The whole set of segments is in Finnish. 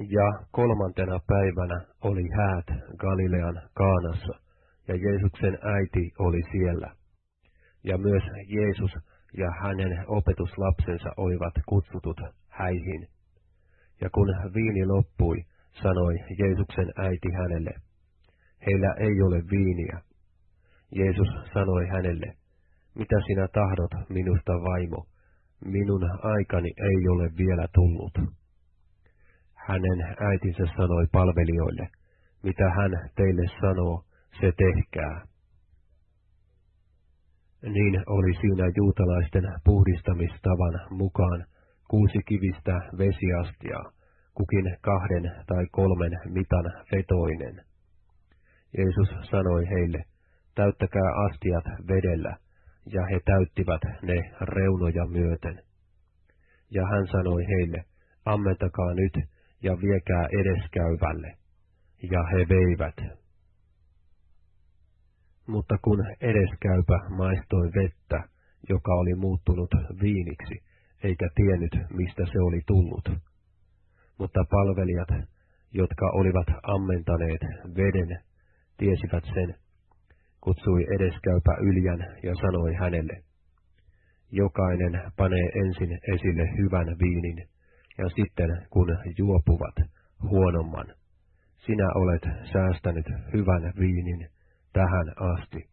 Ja kolmantena päivänä oli häät Galilean Kaanassa, ja Jeesuksen äiti oli siellä. Ja myös Jeesus ja hänen opetuslapsensa olivat kutsutut häihin. Ja kun viini loppui, sanoi Jeesuksen äiti hänelle, heillä ei ole viiniä. Jeesus sanoi hänelle, mitä sinä tahdot minusta vaimo, minun aikani ei ole vielä tullut. Hänen äitinsä sanoi palvelijoille, mitä hän teille sanoo, se tehkää. Niin oli siinä juutalaisten puhdistamistavan mukaan kuusi kivistä vesiastiaa, kukin kahden tai kolmen mitan vetoinen. Jeesus sanoi heille, täyttäkää astiat vedellä, ja he täyttivät ne reunoja myöten. Ja hän sanoi heille, ammentakaa nyt ja viekää edeskäyvälle. Ja he veivät. Mutta kun edeskäypä maistoi vettä, joka oli muuttunut viiniksi, eikä tiennyt, mistä se oli tullut. Mutta palvelijat, jotka olivat ammentaneet veden, tiesivät sen, kutsui edeskäypä Yljän ja sanoi hänelle, jokainen panee ensin esille hyvän viinin, ja sitten kun juopuvat huonomman, sinä olet säästänyt hyvän viinin tähän asti.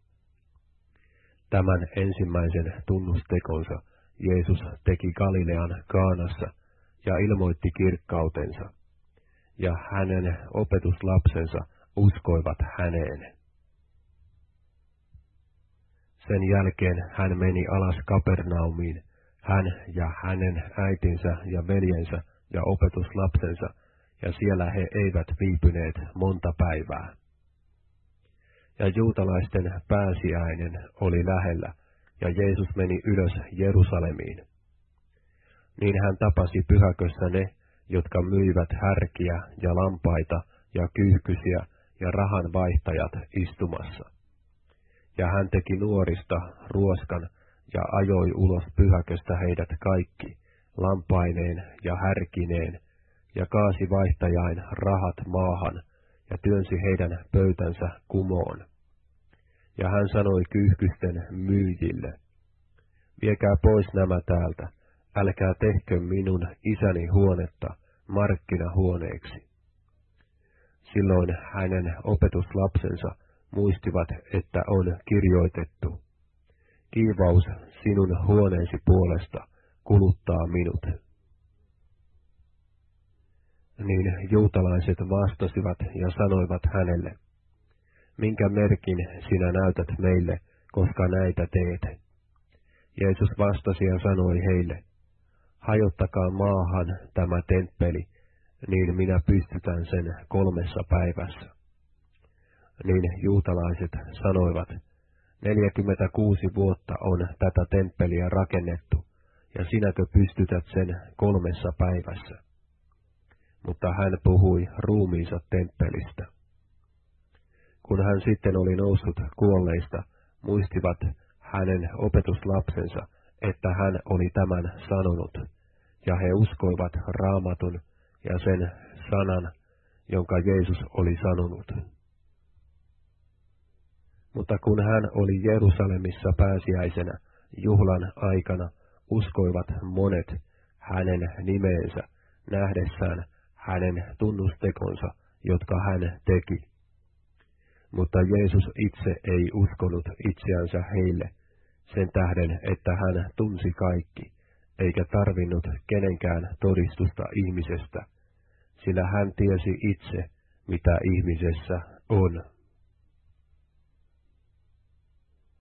Tämän ensimmäisen tunnustekonsa Jeesus teki Galilean Kaanassa ja ilmoitti kirkkautensa, ja hänen opetuslapsensa uskoivat häneen. Sen jälkeen hän meni alas Kapernaumiin, hän ja hänen äitinsä ja veljensä ja opetuslapsensa, ja siellä he eivät viipyneet monta päivää. Ja juutalaisten pääsiäinen oli lähellä, ja Jeesus meni ylös Jerusalemiin. Niin hän tapasi pyhäkössä ne, jotka myivät härkiä ja lampaita ja kyyhkysiä ja rahan vaihtajat istumassa ja hän teki nuorista ruoskan ja ajoi ulos pyhäköstä heidät kaikki, lampaineen ja härkineen, ja kaasi vaihtajain rahat maahan, ja työnsi heidän pöytänsä kumoon. Ja hän sanoi kyyhkysten myyjille, viekää pois nämä täältä, älkää tehkö minun isäni huonetta markkinahuoneeksi. Silloin hänen opetuslapsensa muistivat, että on kirjoitettu. Kiivaus sinun huoneesi puolesta kuluttaa minut. Niin juutalaiset vastasivat ja sanoivat hänelle, minkä merkin sinä näytät meille, koska näitä teet? Jeesus vastasi ja sanoi heille, hajottakaa maahan tämä temppeli, niin minä pystytän sen kolmessa päivässä niin juutalaiset sanoivat, 46 vuotta on tätä temppeliä rakennettu, ja sinäkö pystytät sen kolmessa päivässä? Mutta hän puhui ruumiinsa temppelistä. Kun hän sitten oli noussut kuolleista, muistivat hänen opetuslapsensa, että hän oli tämän sanonut, ja he uskoivat raamatun ja sen sanan, jonka Jeesus oli sanonut. Mutta kun hän oli Jerusalemissa pääsiäisenä juhlan aikana, uskoivat monet hänen nimeensä nähdessään hänen tunnustekonsa, jotka hän teki. Mutta Jeesus itse ei uskonut itseänsä heille, sen tähden, että hän tunsi kaikki, eikä tarvinnut kenenkään todistusta ihmisestä, sillä hän tiesi itse, mitä ihmisessä on.